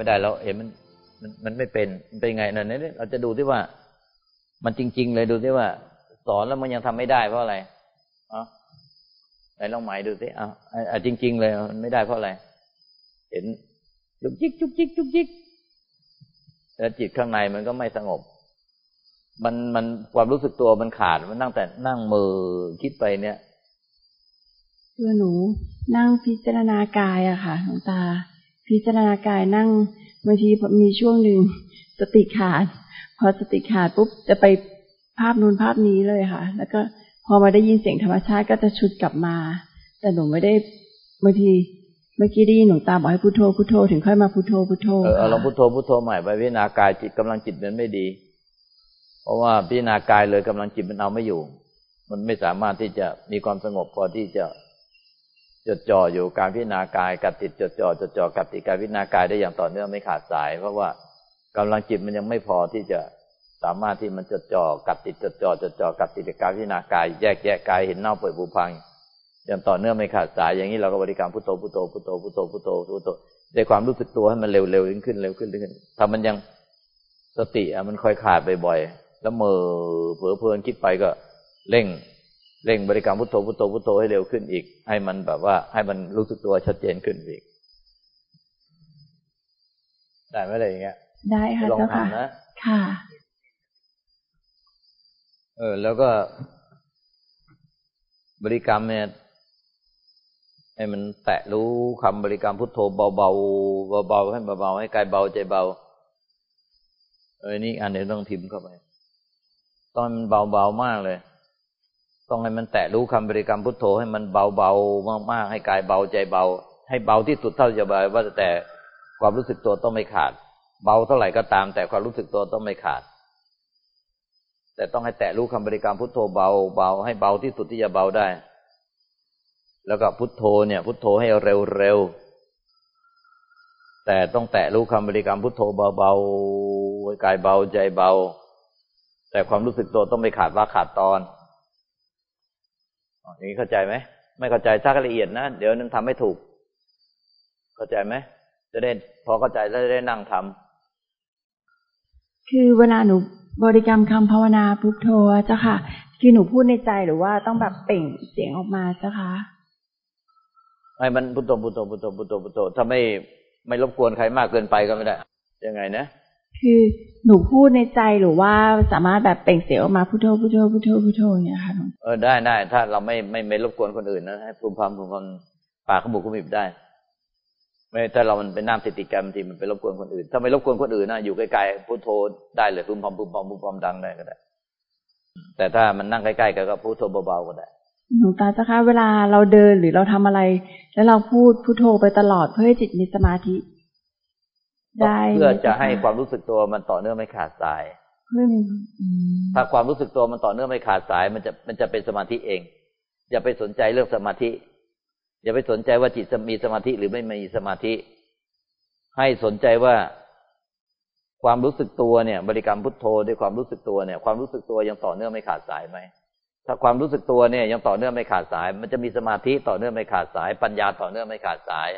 ไม่ได้แล้วเห็นมันมันมันไม่เป็นมันเป็นยังไงนั่นนี่เราจะดูที่ว่า มันจริง ๆ เลยดูที่ว่า สอนแล้วมันยังทำไม่ได้เพราะอะไรอ๋อไหนลองหมายดูสิอะจริง ๆ เลยมันไม่ได้เพราะอะไร เห็นจุกจิกจุกจิกจุกจิกแล้วจิตข้างในมันก็ไม่สงบ มันมันความรู้สึกตัวมันขาดมันนั่งแต่นั่งมือคิดไปเนี่ยคือหนูนั่งพิจารณากายอะค่ะหลวงตา พิจารณากายนั่งบางทีมีช่วงหนึ่งสติขาด พอสติขาดปุ๊บจะไปภาพนู้นภาพนี้เลยค่ะ แล้วก็พอมาได้ยินเสียงธรรมชาติก็จะชุดกลับมา แต่หนูไม่ได้บางทีเมื่อกี้ได้ยินหลวงตาบอกให้พุโทโธพุโทโธถึงค่อยมาพุโทโธพุโทโธเออลองพุโทโธพุโทโธใหม่ไปพิจารณากายจิตกำลังจิตมันไม่ดี เพราะว่าพิจารณากายเลยกำลังจิตมันเอาไม่อยู่ มันไม่สามารถที่จะมีความสงบพอที่จะ จดจ่ออยู่การพิจารณากายกับติดจดจ่อจดจ่อกับติดการพิจารณากายได้อย่างต่อเนื่องไม่ขาดสาย เพราะว่ากำลังจิตมันยังไม่พอที่จะสามารถที่มันจดจ่อกับติดจดจ่อจดจ่อกับติดการพิจารณากาย แยกแยกกายเห็นเน่าเปื่อยผุพังอย่างต่อเนื่องไม่ขาดสายอย่างนี้เราก็บริกรรมพุทโธพุทโธพุทโธพุทโธพุทโธพุทโธในความรู้สึกตัวให้มันเร็วเร็วขึ้นเร็วขึ้นเร็วขึ้นถ้ามันยังสติอะมันค่อยขาดบ่อยๆแล้วเมื่อเผลอเพลินคิดไปก็เร่ง เร่งบริกรรมพุทโธพุทโธพุทโธให้เร็วขึ้นอีก ให้มันแบบว่า ให้มันรู้สึกตัวชัดเจนขึ้นอีก ได้ไหมอะไรอย่างเงี้ย ได้ค่ะเจ้าค่ะนะ ค่ะ เออ แล้วก็ บริกรรมเนี่ยให้มันแตะรู้คำบริกรรมพุทโธเบาๆเบาๆให้เบาๆให้กายเบาใจเบา เออนี่อันนี้ต้องพิมพ์เข้าไป ตอนมันเบาๆมากเลย ต้องให้มันแตะรู้คำบริกรรมพุทโธให้มันเบาๆมากๆให้กายเบาใจเบา ให้เบาที่สุดเท่าจะเบาว่าแต่ความรู้สึกตัวต้องไม่ขาด เบาเท่าไหร่ก็ตาม แต่ความรู้สึกตัวต้องไม่ขาด แต่ต้องให้แตะรู้คำบริกรรมพุทโธเบาเบาให้เบาที่สุดที่จะเบาได้ แล้วก็พุทโธเนี่ย พุทโธให้เร็วๆแต่ต้องแตะรู้คำบริกรรมพุทโธเบาๆกายเบาใจเบา แต่ความรู้สึกตัวต้องไม่ขาดว่าขาดตอน อย่างนี้เข้าใจไหมไม่เข้าใจซักละเอียดนะเดี๋ยวนั้นทำไม่ถูก เข้าใจไหมจะได้พอเข้าใจแล้วจะได้นั่งทำคือเวลาหนูบริกรรมคำภาวนาพุทโธเจ้าค่ะ คือหนูพูดในใจหรือว่าต้องแบบเปล่งเสียงออกมาเจ้าค่ะให้มันพุทโธพุทโธพุทโธพุทโธพุทโธถ้าไม่ไม่รบกวนใครมากเกินไปก็ไม่ได้ ยังไงนะ คือหนูพูดในใจหรือว่าสามารถแบบเปล่งเสียงออกมาพุทโธพุทโธพุทโธพุทโธเนี่ยค่ะเออได้ได้ถ้าเราไม่ไม่ไม่รบกวนคนอื่นนะให้ภูมิพามภูมิพามปากขบุกขมิบได้ ไม่ถ้าเรามันเป็นน้ำติดติดกันบางทีมันไปรบกวนคนอื่น ถ้าไม่รบกวนคนอื่นนะอยู่ไกลๆพุทโธได้เลยภูมิพามภูมิพามภูมิพามดังได้ก็ได้ แต่ถ้ามันนั่งใกล้ๆกันก็พุทโธเบาๆก็ได้หลวงตาเจ้าคะเวลาเราเดินหรือเราทำอะไร แล้วเราพูดพุทโธไปตลอดเพื่อให้จิตมีสมาธิได้ เพื่อจะให้ความรู้สึกตัวมันต่อเนื่องไม่ขาดสายถ้าความรู้สึกตัวมันต่อเนื่องไม่ขาดสาย มันจะมันจะเป็นสมาธิเอง อย่าไปสนใจเรื่องสมาธิ อย่าไปสนใจว่าจิตมีสมาธิหรือไม่มีสมาธิ ให้สนใจว่าความรู้สึกตัวเนี่ย บริกรรมพุทโธด้วยความรู้สึกตัวเนี่ย ความรู้สึกตัวยังต่อเนื่องไม่ขาดสายไหมถ้าความรู้สึกตัวเนี่ย ยังต่อเนื่องไม่ขาดสาย มันจะมีสมาธิต่อเนื่องไม่ขาดสาย ปัญญาต่อเนื่องไม่ขาดสาย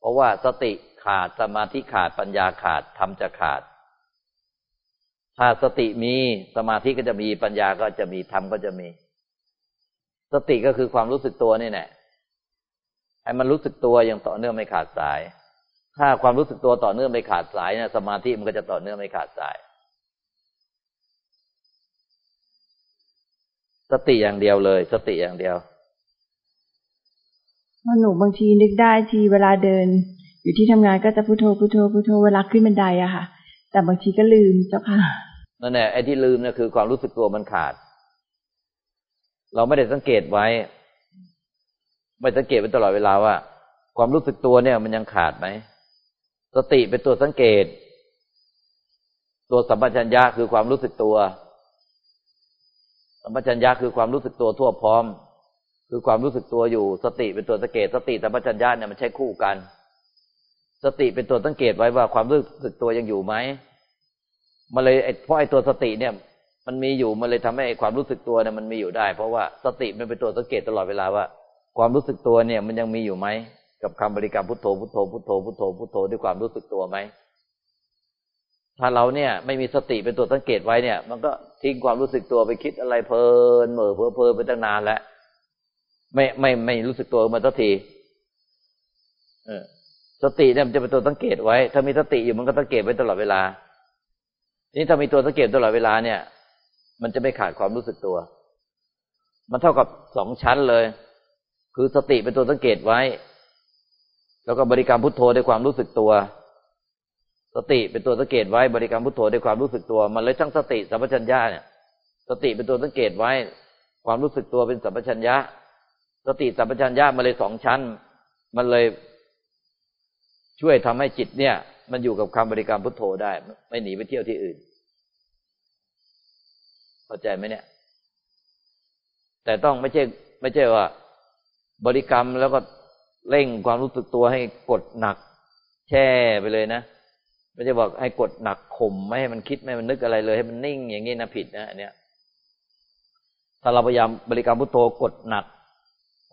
เพราะว่าสติ ขาดสมาธิขาดปัญญาขาดธรรมจะขาด ถ้าสติมีสมาธิก็จะมีปัญญาก็จะมีธรรมก็จะมี สติก็คือความรู้สึกตัวนี่แหละให้มันรู้สึกตัวอย่างต่อเนื่องไม่ขาดสาย ถ้าความรู้สึกตัวต่อเนื่องไม่ขาดสายเนี่ยสมาธิมันก็จะต่อเนื่องไม่ขาดสาย สติอย่างเดียวเลย สติอย่างเดียวหนูบางทีนึกได้ทีเวลาเดิน อยู่ที่ทำงานก็จะพุโทโธพุโทโธพุโทโธเวลาขึ้นบันไดอะค่ะ แต่บางทีก็ลืมเจ้าค่ะนั่นแหละไอ้ที่ลืมเนี่ยคือความรู้สึกตัวมันขาด เราไม่ได้สังเกตไว้ ไม่สังเกตไปตลอดเวลาว่า ความรู้สึกตัวเนี่ยมันยังขาดไหมสติเป็นตัวสังเกต ตัวสัมปชัญญะคือความรู้สึกตัวสัมปชัญญะคือความรู้สึกตัวทั่วพร้อม คือความรู้สึกตัวอยู่ สติเป็นตัวสังเกต สติสัมปชัญญะเนี่ยมันใช้คู่กัน สติเป็นตัวสังเกตไว้ว่าความรู้สึกตัวยังอยู่ไหมมันเลยเพราะไอ้ตัวสติเนี่ย มันมีอยู่มันเลยทำให้ความรู้สึกตัวเนี่ยมันมีอยู่ได้ เพราะว่าสติมันเป็นตัวสังเกตตลอดเวลาว่า ความรู้สึกตัวเนี่ย มันยังมีอยู่ไหมกับคำบริกรรมพุทโธพุทโธพุทโธพุทโธพุทโธด้วยความรู้สึกตัวไหมถ้าเราเนี่ย ไม่มีสติเป็นตัวสังเกตไว้เนี่ย มันก็ทิ้งความรู้สึกตัวไปคิดอะไรเพลินเหม่อเพลิเพลิไปตั้งนานแล้วไม่ไม่ไม่รู้สึกตัวมาสักทีเออ สติเนี่ยมันจะเป็นตัวสังเกตไว้ ถ้ามีสติอยู่มันก็สังเกตไว้ตลอดเวลา นี่ถ้ามีตัวสังเกตตลอดเวลาเนี่ย มันจะไม่ขาดความรู้สึกตัว มันเท่ากับสองชั้นเลย คือสติเป็นตัวสังเกตไว้ แล้วก็บริกรรมพุทโธด้วยความรู้สึกตัว สติเป็นตัวสังเกตไว้ บริกรรมพุทโธด้วยความรู้สึกตัว มันเลยทั้งสติสัมปชัญญะเนี่ย สติเป็นตัวสังเกตไว้ ความรู้สึกตัวเป็นสัมปชัญญะ สติสัมปชัญญะมาเลยสองชั้น มันเลย ช่วยทำให้จิตเนี่ย มันอยู่กับคำบริกรรมพุทโธได้ ไม่หนีไปเที่ยวที่อื่นเข้าใจไหมเนี่ย แต่ต้องไม่ใช่ ไม่ใช่ว่า บริกรรมแล้วก็เร่งความรู้สึกตัวให้กดหนัก แช่ไปเลยนะไม่ใช่บอกให้กดหนักข่มไม่ให้มันคิดไม่ให้มันนึกอะไรเลยให้มันนิ่งอย่างนี้นะผิดนะอันเนี้ยถ้าเราพยายามบริกรรมพุทโธกดหนัก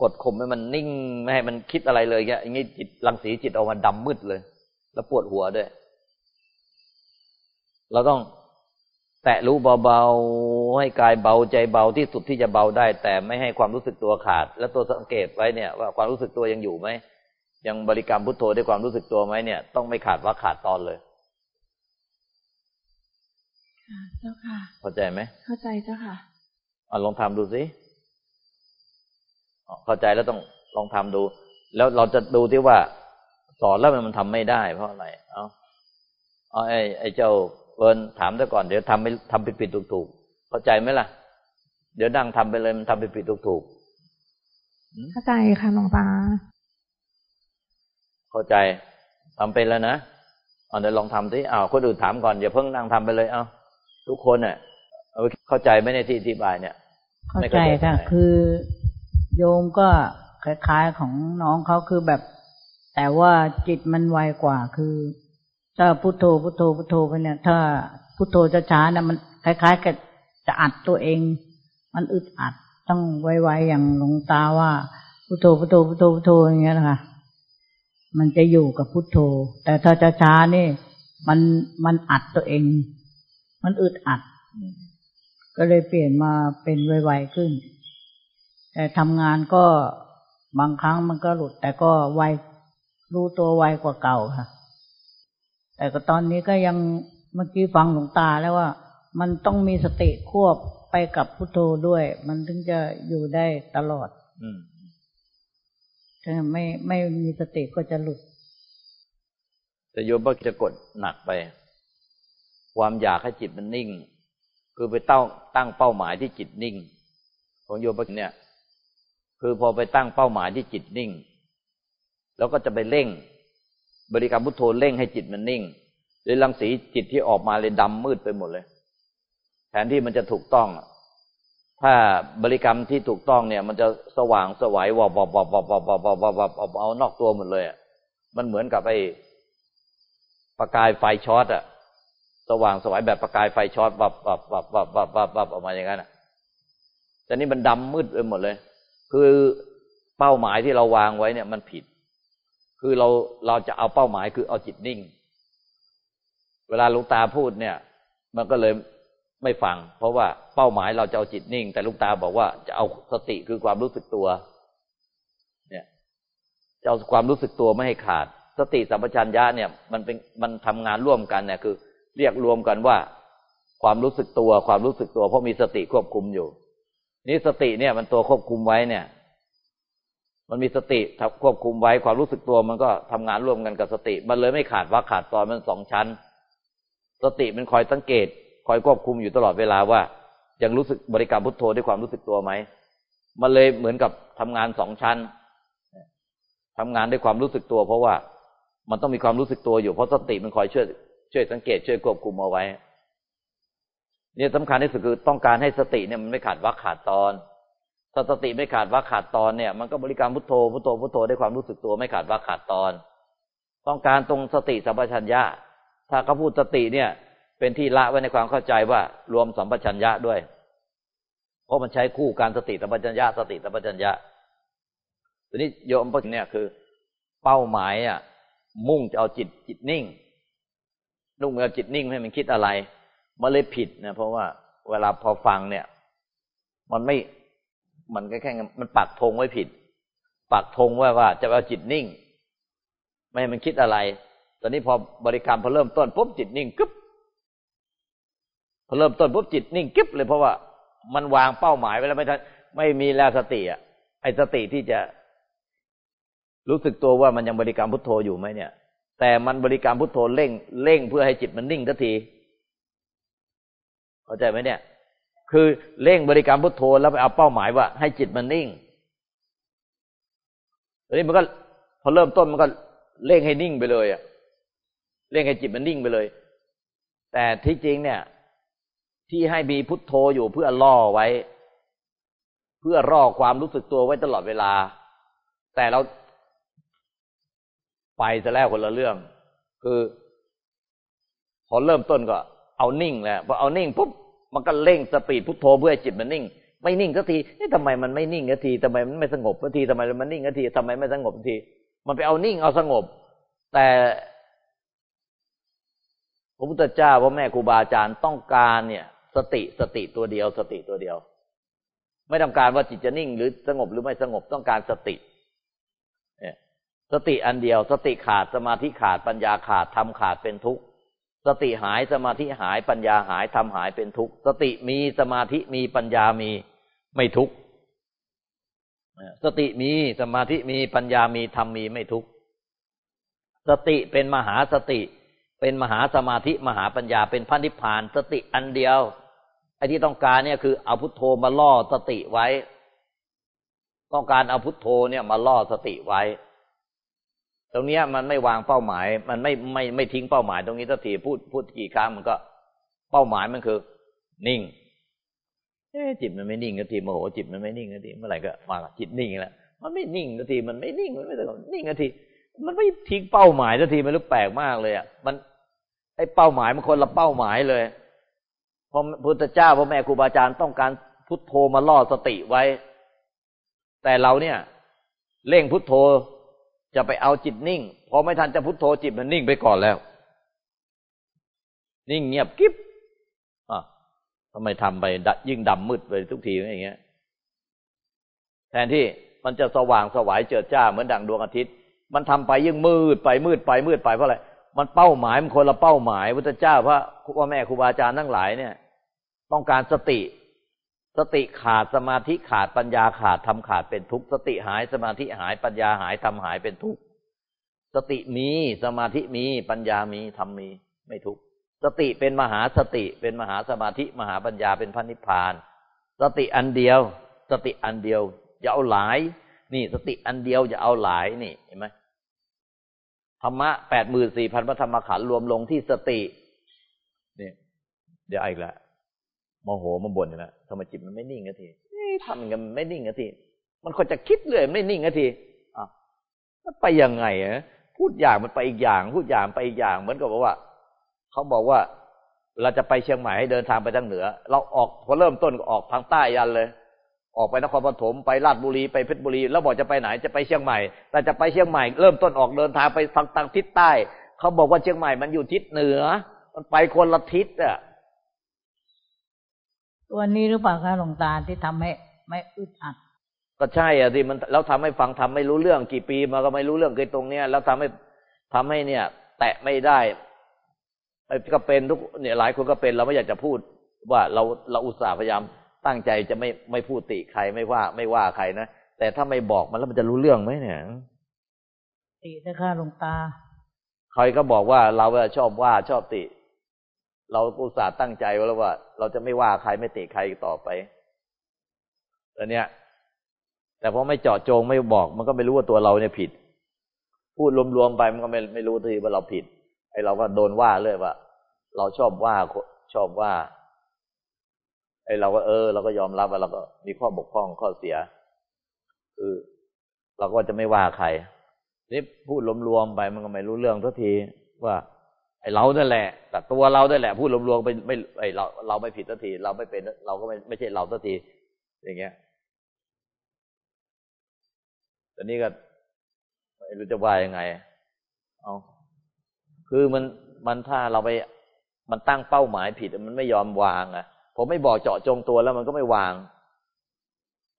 กดข่มให้มันนิ่งไม่ให้มันคิดอะไรเลยเงี้ยอย่างนี้จิตรังสีจิตออกมาดำมืดเลย แล้วปวดหัวด้วย เราต้องแตะรู้เบาๆให้กายเบาใจเบาที่สุดที่จะเบาได้ แต่ไม่ให้ความรู้สึกตัวขาด แล้วตัวสังเกตไว้เนี่ย ว่าความรู้สึกตัวยังอยู่ไหมยังบริกรรมพุทโธด้วยความรู้สึกตัวไหมเนี่ย ต้องไม่ขาดว่าขาดตอนเลยค่ะเจ้าค่ะ เข้าใจไหมเข้าใจเจ้าค่ะอ่าลองทำดูสิ เข้าใจแล้วต้องลองทำดู แล้วเราจะดูที่ว่า สอนแล้วมันทำไม่ได้ เพราะอะไร เอาเอาไอ้ไอ้เจ้าเฟิร์นถามซะก่อนเดี๋ยวทำไม่ทำผิดผิดถูกถูกเข้าใจไหมล่ะ เดี๋ยวนั่งทำไปเลยมันทำผิดผิดถูกถูกเข้าใจค่ะหลวงตาเข้าใจทำเป็นแล้วนะเอาเดี๋ยวลองทำสิอ้าวคนอื่นถามก่อนอย่าเพิ่งนั่งทำไปเลย เอาทุกคนเนี่ยเข้าใจไหมในที่อธิบายเนี่ยเข้าใจค่ะคือ โยมก็คล้ายๆของน้องเขาคือแบบ แต่ว่าจิตมันไวกว่าคือ ถ้าพุโทโธพุโทโธพุโทโธไปเนี่ย ถ้าพุโทโธจะช้าเนี่ยมันคล้ายๆกับจะอัดตัวเอง มันอึดอัดต้องไวๆอย่างหลวงตาว่าพุโทโธพุโทโธพุโทโธพุโทโธอย่างเงี้ยนะคะมันจะอยู่กับพุโทโธ แต่ถ้าจะช้านี่ มันมันอัดตัวเอง มันอึดอัด ก็เลยเปลี่ยนมาเป็นไวๆขึ้น แต่ทำงานก็บางครั้งมันก็หลุด แต่ก็ไวรู้ตัวไวกว่าเก่าค่ะ แต่ก็ตอนนี้ก็ยังเมื่อกี้ฟังหลวงตาแล้วว่า มันต้องมีสติควบไปกับพุทโธด้วย มันถึงจะอยู่ได้ตลอดอืมถ้าไม่ไม่มีสติก็จะหลุด แต่โยมก็จะกดหนักไป ความอยากให้จิตมันนิ่ง คือไปตั้งตั้งเป้าหมายที่จิตนิ่ง ของโยมเนี่ย คือพอไปตั้งเป้าหมายที่จิตนิ่ง แล้วก็จะไปเร่ง บริกรรมพุทโธเร่งให้จิตมันนิ่งเลยรังสีจิตที่ออกมาเลยดำมืดไปหมดเลย แทนที่มันจะถูกต้อง ถ้าบริกรรมที่ถูกต้องเนี่ย มันจะสว่างสวัยวบวบวบวบวบวบวบวบวบเอานอกตัวหมดเลยมันเหมือนกับไอ้ประกายไฟช็อตอะสว่างสวัยแบบประกายไฟช็อตวับวับวับวับวับวบวับออกมาอย่างนั้นอะแต่นี่มันดำมืดไปหมดเลย คือเป้าหมายที่เราวางไว้เนี่ยมันผิด คือเราเราจะเอาเป้าหมายคือเอาจิตนิ่ง เวลาลูกตาพูดเนี่ย มันก็เลยไม่ฟัง เพราะว่าเป้าหมายเราจะเอาจิตนิ่ง แต่ลูกตาบอกว่าจะเอาสติคือความรู้สึกตัว เนี่ยจะเอาความรู้สึกตัวไม่ให้ขาด สติสัมปชัญญะเนี่ย มันเป็นมันทำงานร่วมกันเนี่ยคือ เรียกรวมกันว่าความรู้สึกตัว ความรู้สึกตัวเพราะมีสติควบคุมอยู่ นี่สติเนี่ย มันตัวควบคุมไว้เนี่ย มันมีสติควบคุมไว้ความรู้สึกตัวมันก็ทำงานร่วมกันกับสติ มันเลยไม่ขาดว่าขาดตอนมันสองชั้น สติมันคอยสังเกต คอยควบคุมอยู่ตลอดเวลาว่า ยังรู้สึกบริกรรมพุทโธด้วยความรู้สึกตัวไหมมันเลยเหมือนกับทำงานสองชั้นทำงานด้วยความรู้สึกตัว เพราะว่ามันต้องมีความรู้สึกตัวอยู่เพราะสติมันคอยช่วยช่วยสังเกตช่วยควบคุมเอาไว้ เนี่ยสำคัญที่สุดคือต้องการให้สติเนี่ยมันไม่ขาดวักขาดตอนถ้าสติไม่ขาดวักขาดตอนเนี่ย มันก็บริการพุทโธพุทโธพุทโธได้ความรู้สึกตัวไม่ขาดวักขาดตอน ต้องการตรงสติสัมปชัญญะ ถ้าเขาพูดสติเนี่ย เป็นที่ละไว้ในความเข้าใจว่ารวมสัมปชัญญะด้วย เพราะมันใช้คู่การสติสัมปชัญญะ สติสัมปชัญญะทีนี้โยมพวกเนี่ยคือ เป้าหมายอะมุ่งจะเอาจิตจิตนิ่งนุ่งเอาจิตนิ่งให้มันคิดอะไร มันเลยผิดนะเพราะว่าเวลาพอฟังเนี่ย มันไม่มันแค่แค่มันปักธงไว้ผิด ปักธงว่าว่า จะเอาจิตนิ่ง ไม่ให้มันคิดอะไร ตอนนี้พอบริกรรมพอเริ่มต้นปุ๊บจิตนิ่งกึ๊บพอเริ่มต้นปุ๊บจิตนิ่งกึ๊บเลยเพราะว่ามันวางเป้าหมายไว้แล้วไม่ทันไม่มีแล้วสติอะไอ้สติที่จะรู้สึกตัวว่ามันยังบริกรรมพุทโธอยู่ไหมเนี่ย แต่มันบริกรรมพุทโธเร่งเร่งเพื่อให้จิตมันนิ่งทันที เข้าใจไหมเนี่ย คือเร่งบริกรรมพุทโธแล้วไปเอาเป้าหมายว่า ให้จิตมันนิ่งทีนี้มันก็พอเริ่มต้นมันก็เร่งให้นิ่งไปเลยอะเร่งให้จิตมันนิ่งไปเลย แต่ที่จริงเนี่ย ที่ให้มีพุทโธอยู่เพื่อล่อไว้ เพื่อรอความรู้สึกตัวไว้ตลอดเวลา แต่เราไปซะแล้วคนละเรื่อง คือ พอเริ่มต้นก็ เอานิ่งแล้วพอเอานิ่งปุ๊บมันก็เร่งสปีดพุทโธเพื่อจิตมันนิ่ง ไม่นิ่งสักทีนี่ทำไมมันไม่นิ่งสักทีทำไมมันไม่สงบสักทีทำไมมันนิ่งสักทีทำไมไม่สงบสักที มันไปเอานิ่งเอาสงบ แต่พระพุทธเจ้าพระแม่ครูบาอาจารย์ต้องการเนี่ย สติสติตัวเดียว สติตัวเดียว ไม่ต้องการว่าจิตจะนิ่ง หรือสงบหรือไม่สงบต้องการสติสติอันเดียว สติขาดสมาธิขาดปัญญาขาดทำขาดเป็นทุกข์ สติหายสมาธิหายปัญญาหายทำหายเป็นทุกข์ สติมีสมาธิมีปัญญามีไม่ทุกข์สติมีสมาธิมีปัญญามีธรรมมีไม่ทุกข์สติเป็นมหาสติ เป็นมหาสมาธิมหาปัญญาเป็นพันธิพาน สติอันเดียวไอ้ที่ต้องการเนี่ยคือเอาพุทโธมาล่อสติไว้ ต้องการเอาพุทโธเนี่ยมาล่อสติไว้ ตรงนี้มันไม่วางเป้าหมาย มันไม่ไม่ไม่ทิ้งเป้าหมาย ตรงนี้สักทีพูดพูดกี่ครั้งมันก็เป้าหมายมันคือ นิ่งเอ๊จิตมันไม่นิ่งกันทีโมโหจิตมันไม่นิ่งกันทีเมื่อไหร่ก็มาจิตนิ่งแล้วมันไม่นิ่งกันทีมันไม่นิ่งมันไม่สงบนิ่งกันทีมันไม่ทิ้งเป้าหมายสักทีมันรู้แปลกมากเลยอะมันไอเป้าหมายมันคนละเป้าหมายเลยพอพุทธเจ้าพ่อแม่ครูบาอาจารย์ต้องการพุทโธมาล่อสติไว้ แต่เราเนี่ย เร่งพุทโธ จะไปเอาจิตนิ่ง พอไม่ทันจะพุทโธจิตมันนิ่งไปก่อนแล้ว นิ่งเงียบกิ๊บอะทำไมทำไปยิ่งดำมืดไปทุกทีอย่างเงี้ย แทนที่มันจะสว่างสวายเจิดจ้าเหมือนดังดวงอาทิตย์ มันทำไปยิ่งมืดไปมืดไปมืดไปเพราะอะไรมันเป้าหมายมันคนละเป้าหมายพุทธเจ้าพระพ่อแม่ครูบาอาจารย์ทั้งหลายเนี่ย ต้องการสติ สติขาดสมาธิขาดปัญญาขาดทำขาดเป็นทุกข์สติหายสมาธิหายปัญญาหายทำหายเป็นทุกข์สติมีสมาธิมีปัญญามีทำมีไม่ทุกข์สติเป็นมหาสติเป็นมหาสมาธิมหาปัญญาเป็นพันนิพพาน สติอันเดียว สติอันเดียวอย่าเอาหลาย นี่สติอันเดียวอย่าเอาหลายนี่เห็นไหมธรรมะแปดหมื่นสี่พันพระธรรมขันธ์รวมลงที่สตินี่เดี๋ยวอีกแล้ว โมโหมาบ่นนะทำไมจิตมันไม่นิ่งทีทำอย่างมันไม่นิ่งทีมันก็จะคิดเลยไม่นิ่งทีอะไปยังไงอะพูดอย่างมันไปอีกอย่าง พูดอย่างไปอีกอย่างเหมือนกับว่าเขาบอกว่า เราจะไปเชียงใหม่ให้เดินทางไปทางเหนือ เราออกพอเริ่มต้นก็ออกทางใต้ยันเลย ออกไปนครปฐมไปลาดบุรีไปเพชรบุรี แล้วบอกจะไปไหนจะไปเชียงใหม่ แต่จะไปเชียงใหม่ เริ่มต้นออกเดินทางไปทางทางทิศใต้ เขาบอกว่าเชียงใหม่มันอยู่ทิศเหนือ มันไปคนละทิศอะ ตัวนี้หรือเปล่าคะหลวงตาที่ทำให้ไม่อึดอัด ก็ใช่อะที่มันแล้วทำให้ฟังทำไม่รู้เรื่องกี่ปีมาก็ไม่รู้เรื่องเกี่ตรงเนี้ยแล้วทำให้ทำให้เนี่ย แตะไม่ได้ก็เป็นทุกเนี่ยหลายคนก็เป็นเราไม่อยากจะพูดว่าเราเราอุตส่าห์พยายามตั้งใจจะไม่ไม่พูดติใครไม่ว่าไม่ว่าใครนะแต่ถ้าไม่บอกมันแล้วมันจะรู้เรื่องไหมเนี่ยตินะคะหลวงตาใครก็บอกว่าเราชอบว่าชอบติ เราอุตส่าห์ตั้งใจไว้แล้วว่า เราจะไม่ว่าใครไม่ติใครต่อไปแล้วเนี้ย แต่พอไม่เจาะจงไม่บอก มันก็ไม่รู้ว่าตัวเราเนี่ยผิด พูดรวมๆไปมันก็ไม่ไม่รู้ทีว่าเราผิด ไอเราก็โดนว่าเลยว่า เราชอบว่าชอบว่า ไอเราก็เออ เราก็ยอมรับว่าเราก็มีข้อบกพร่องข้อเสีย คือเราก็จะไม่ว่าใครนี่พูดรวมๆไปมันก็ไม่รู้เรื่องทุกทีว่า ไอเรานั่นแหละแต่ตัวเรานั่นแหละพูดรวมๆไปไม่ไอเราเราไม่ผิดสักทีเราไม่เป็น เราก็ไม่ไม่ใช่เราสักทีอย่างเงี้ยตอนนี้ก็ไม่รู้จะว่ายังไงเอาคือมันมันถ้าเราไปมันตั้งเป้าหมายผิดมันไม่ยอมวางอะผมไม่บอกเจาะจงตัวแล้วมันก็ไม่วาง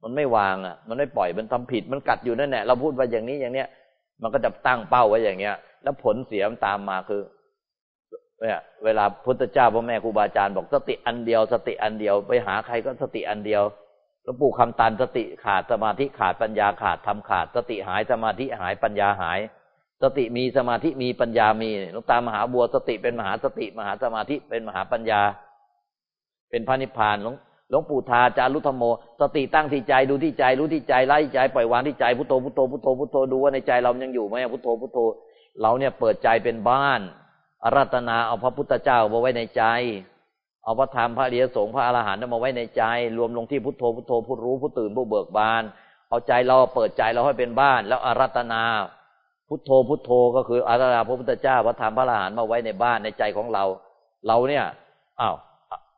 มันไม่วางอะ มันไม่ปล่อยมันทำผิด มันกัดอยู่นั่นแหละเราพูดว่าอย่างนี้อย่างเนี้ยมันก็จะตั้งเป้าไว้อย่างเงี้ย แล้วผลเสียมันตามมาคือ เนี่ยเวลาพุทธเจ้าพ่อแม่ครูบาอาจารย์บอกสติอันเดียว สติอันเดียว ไปหาใครก็สติอันเดียวหลวงปู่คำตันสติขาดสมาธิขาดปัญญาขาดทำขาด สติหายสมาธิหายปัญญาหาย สติมีสมาธิมีปัญญามีหลวงตามหาบัวสติเป็นมหาสติมหาสมาธิเป็นมหาปัญญา เป็นพระนิพพานหลวงหลวงปู่ทาจารุธรรมโม สติตั้งที่ใจดูที่ใจรู้ที่ใจไล่ใจปล่อยวางที่ใจพุทโธพุทโธพุทโธพุทโธดูว่าในใจเรายังอยู่ไหมพุทโธพุทโธเราเนี่ยเปิดใจเป็นบ้าน อารัตนาเอาพระพุทธเจ้ามาไว้ในใจ เอาพระธรรมพระเดียสงพระอรหันต์มาไว้ในใจ รวมลงที่พุทโธพุทโธผู้รู้ผู้ตื่นผู้เบิกบาน เอาใจเราเปิดใจเราให้เป็นบ้าน แล้วอารัตนาพุทโธพุทโธก็คืออารัตนาพระพุทธเจ้าพระธรรมพระอรหันต์มาไว้ในบ้านในใจของเรา เราเนี่ยอ้าว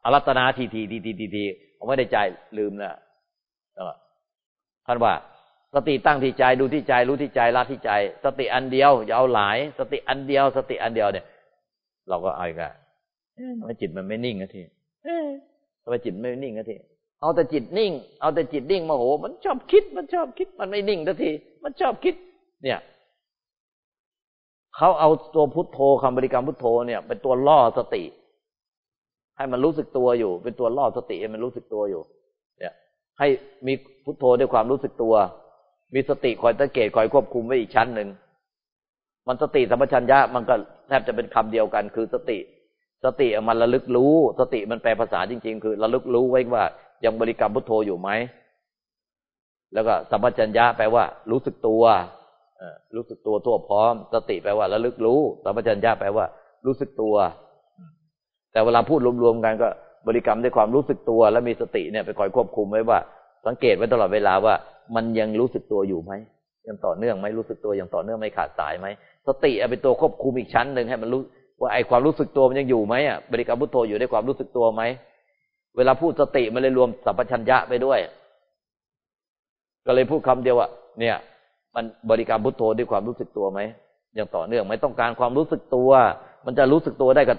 อารัตนาทีทีทีทีทีทีผมไม่ได้ใจลืมนะท่านว่าสติตั้งที่ใจดูที่ใจรู้ที่ใจละที่ใจ สติอันเดียวอย่าเอาหลาย สติอันเดียว สติอันเดียวเนี่ย เราก็เอาอีกแล้วทำไมจิตมันไม่นิ่งทีทำไมจิตไม่นิ่งทีเอาแต่จิตนิ่ง เอาแต่จิตนิ่งมาโห มันชอบคิด มันชอบคิด มันไม่นิ่งที มันชอบคิด เนี่ยเขาเอาตัวพุทโธคำบริกรรมพุทโธเนี่ย เป็นตัวล่อสติ ให้มันรู้สึกตัวอยู่ เป็นตัวล่อสติให้มันรู้สึกตัวอยู่ เนี่ย ให้มีพุทโธด้วยความรู้สึกตัว มีสติคอยสังเกตคอยควบคุมไว้อีกชั้นหนึ่ง มันสติสัมปชัญญะมันก็แทบจะเป็นคำเดียวกัน คือสติ สติมันระลึกรู้ สติมันแปลภาษาจริง ๆ คือระลึกรู้ไว้ว่ายังบริกรรมพุทโธอยู่ไหมแล้วก็สัมปชัญญะแปลว่า รู้สึกตัวรู้สึกตัวทั่วพร้อม สติแปลว่าระลึกรู้สัมปชัญญะแปลว่า รู้สึกตัว แต่เวลาพูดรวมๆกันก็บริกรรมด้วยความรู้สึกตัว แล้วมีสติเนี่ยไปคอยควบคุมไว้ว่า สังเกตไว้ตลอดเวลาว่า มันยังรู้สึกตัวอยู่ไหมยังต่อเนื่องไหมรู้สึกตัวยังต่อเนื่องไม่ขาดสายไหม สติเป็นตัวควบคุมอีกชั้นหนึ่งให้มันรู้ว่าไอความรู้สึกตัวมันยังอยู่ไหมอะบริกรรมพุทโธอยู่ในความรู้สึกตัวไหมเวลาพูดสติมันเลยรวมสัพพัญญะไปด้วย ก็เลยพูดคำเดียวว่าเนี่ย มันบริกรรมพุทโธด้วยความรู้สึกตัวไหมยังต่อเนื่องไม่ต้องการความรู้สึกตัว มันจะรู้สึกตัวได้กับ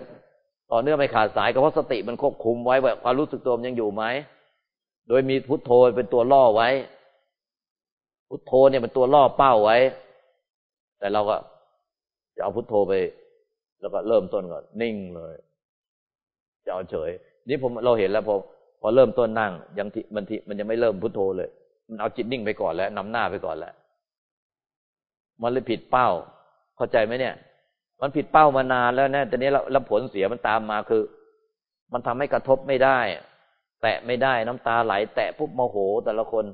ต่อเนื่องไม่ขาดสายก็เพราะสติมันควบคุมไว้ว่าความรู้สึกตัวมันยังอยู่ไหมโดยมีพุทโธเป็นตัวล่อไว้ พุทโธเนี่ยเป็นตัวล่อเป้าไว้ แต่เราก็ จะเอาพุทโธไป แล้วก็เริ่มต้นก่อน นิ่งเลย จะเอาเฉย นี่ผมเราเห็นแล้วพอพอเริ่มต้นนั่งยังทีมันทีมันยังไม่เริ่มพุทโธเลย มันเอาจิตนิ่งไปก่อนแล้วนำหน้าไปก่อนแล้ว มันเลยผิดเป้า เข้าใจไหมเนี่ย มันผิดเป้ามานานแล้วนะแต่นี้แล้วผลเสียมันตามมาคือ มันทำให้กระทบไม่ได้ แตะไม่ได้น้ำตาไหล แตะปุ๊บโมโหแต่ละคน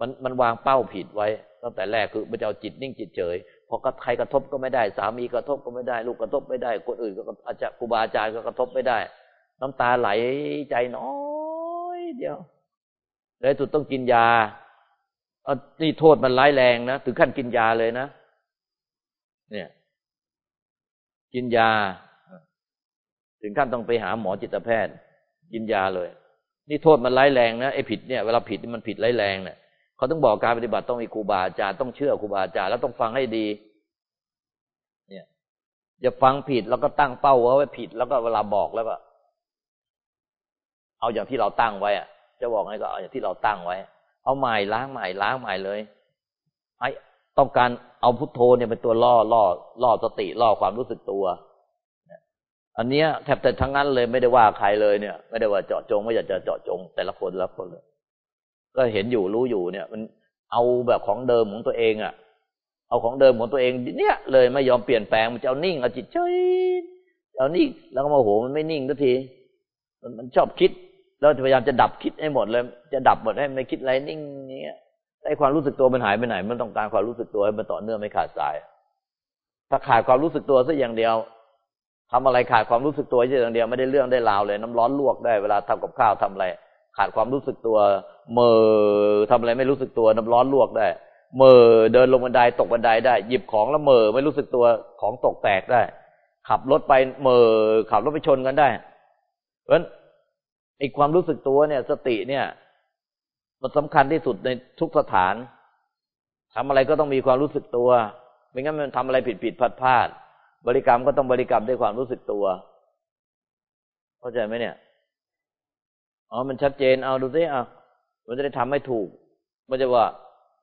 มันมันวางเป้าผิดไว้ตั้งแต่แรกคือมันจะเอาจิตนิ่งจิตเฉย พอใครกระทบก็ไม่ได้ สามีกระทบก็ไม่ได้ ลูกกระทบไม่ได้ คนอื่นก็อาจารย์ครูบาอาจารย์ก็กระทบไม่ได้ น้ำตาไหลใจน้อยเดียวเลยสุดต้องกินยาอนี่โทษมันร้ายแรงนะถึงขั้นกินยาเลยนะ เนี่ย กินยา ถึงขั้นต้องไปหาหมอจิตแพทย์ กินยาเลย นี่โทษมันร้ายแรงนะไอ้ผิดเนี่ยเวลาผิดมันผิดร้ายแรงเนี่ย เขาต้องบอกการปฏิบัติต้องมีครูบาอาจารย์ต้องเชื่อครูบาอาจารย์แล้วต้องฟังให้ดี เนี่ยอย่าฟังผิดแล้วก็ตั้งเป้าไว้ผิด แล้วก็เวลาบอกแล้วก็เอาอย่างที่เราตั้งไว้อะจะบอกไงก็เอาอย่างที่เราตั้งไว้ เอาใหม่ล้างใหม่ล้างใหม่เลยไอ้ต้องการเอาพุทโธเนี่ยเป็นตัวล่อล่อล่อสติล่อความรู้สึกตัวอันเนี้ยแทบแต่ทั้งนั้นเลยไม่ได้ว่าใครเลยเนี่ย ไม่ได้ว่าเจาะจง ไม่อยากจะเจาะจง แต่ละคนละคนเลย ก็เห็นอยู่รู้อยู่เนี่ย มันเอาแบบของเดิมของตัวเองอะ เอาของเดิมของตัวเอง เนี่ย เลยไม่ยอมเปลี่ยนแปลงมันจะเอานิ่งเอาจิตเฉยเอานิ่งแล้วก็มาโหมันไม่นิ่งทันที มันมันชอบคิดแล้วพยายามจะดับคิดให้หมดเลย จะดับหมดให้ไม่คิดอะไรนิ่งเนี้ยไอ้ความรู้สึกตัวมันหายไปไหน มันต้องการความรู้สึกตัวให้มันต่อเนื่องไม่ขาดสาย ถ้าขาดความรู้สึกตัวสักอย่างเดียวทำอะไรขาดความรู้สึกตัวแค่อย่างเดียวไม่ได้เรื่องได้ราวเลย น้ำร้อนลวกได้เวลาทำกับข้าวทำอะไร ขาดความรู้สึกตัวเมื่อทำอะไรไม่รู้สึกตัวน้ำร้อนลวกได้เมื่อเดินลงบันไดตกบันไดได้ หยิบของแล้วเมื่อไม่รู้สึกตัวของตกแตกได้ ขับรถไปเมื่อขับรถไปชนกันได้ เพราะฉะนั้นไอ้ความรู้สึกตัวเนี่ย สติเนี่ย มันสำคัญที่สุดในทุกสถานทำอะไรก็ต้องมีความรู้สึกตัว ไม่งั้นมันทำอะไรผิดผิดพลาดพลาดบริกรรมก็ต้องบริกรรมด้วยความรู้สึกตัว เข้าใจไหมเนี่ย อ๋อ มันชัดเจน เอาดูสิอะมันจะได้ทำให้ถูก ไม่ใช่ว่า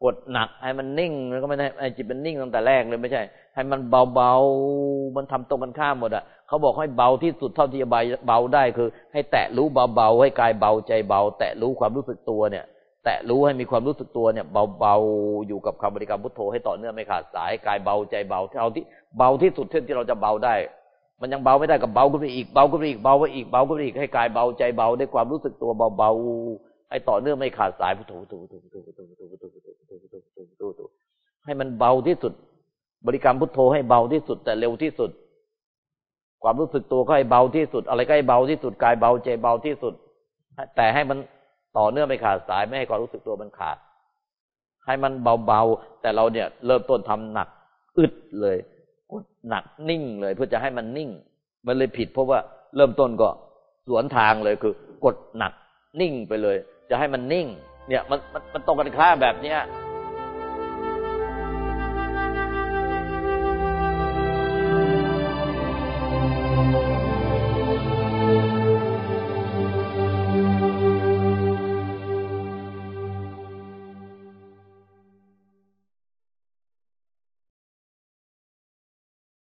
กดหนักให้มันนิ่งแล้วก็ไม่ได้ไอ้จิตมันนิ่งตั้งแต่แรกเลยไม่ใช่ ให้มันเบาๆ มันทำตรงกันข้ามหมดอะเขาบอกให้เบาที่สุดเท่าที่จะเบาได้คือ ให้แตะรู้เบาๆให้กายเบาใจเบา แตะรู้ความรู้สึกตัวเนี่ย แตะรู้ให้มีความรู้สึกตัวเนี่ย เบาๆอยู่กับคำบริกรรมพุทโธให้ต่อเนื่องไม่ขาดสายกายเบาใจเบาเท่าที่เบาที่สุดเท่าที่เราจะเบาได้ มันยังเบาไม่ได้กับเบาขึ้นไปอีกเบาขึ้นไปอีกเบาไปอีกเบาขึ้นไปอีกให้กายเบาใจเบาด้วยความรู้สึกตัวเบาๆให้ต่อเนื่องไม่ขาดสายพุทโธพุทโธพุทโธพุทโธพุทโธพุทโธพุทโธพุทโธพุทโธพุทโธพุทโธพุทโธให้มันเบาที่สุด บริกรรมพุทโธให้เบาที่สุด แต่เร็วที่สุด ความรู้สึกตัวก็ให้เบาที่สุด อะไรก็ให้เบาที่สุดกายเบาใจเบาที่สุด แต่ให้มันต่อเนื่องไม่ขาดสายไม่ให้ความรู้สึกตัวมันขาด ให้มันเบาๆแต่เราเนี่ย เริ่มต้นทำหนัก อึดเลย หนักนิ่งเลยเพื่อจะให้มันนิ่ง มันเลยผิด เพราะว่าเริ่มต้นก็สวนทางเลยคือ กดหนักนิ่งไปเลย จะให้มันนิ่ง เนี่ยมันมันตรงกันข้ามแบบเนี้ย